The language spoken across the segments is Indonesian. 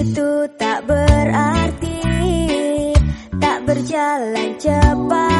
itu tak berarti tak berjalan cepat.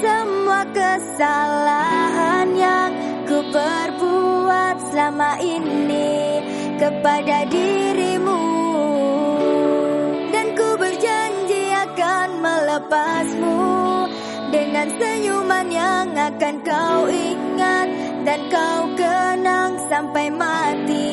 semua kesalahan yang ku perbuat selama ini kepada dirimu. Dan ku berjanji akan melepasmu dengan senyuman yang akan kau ingat dan kau kenang sampai mati.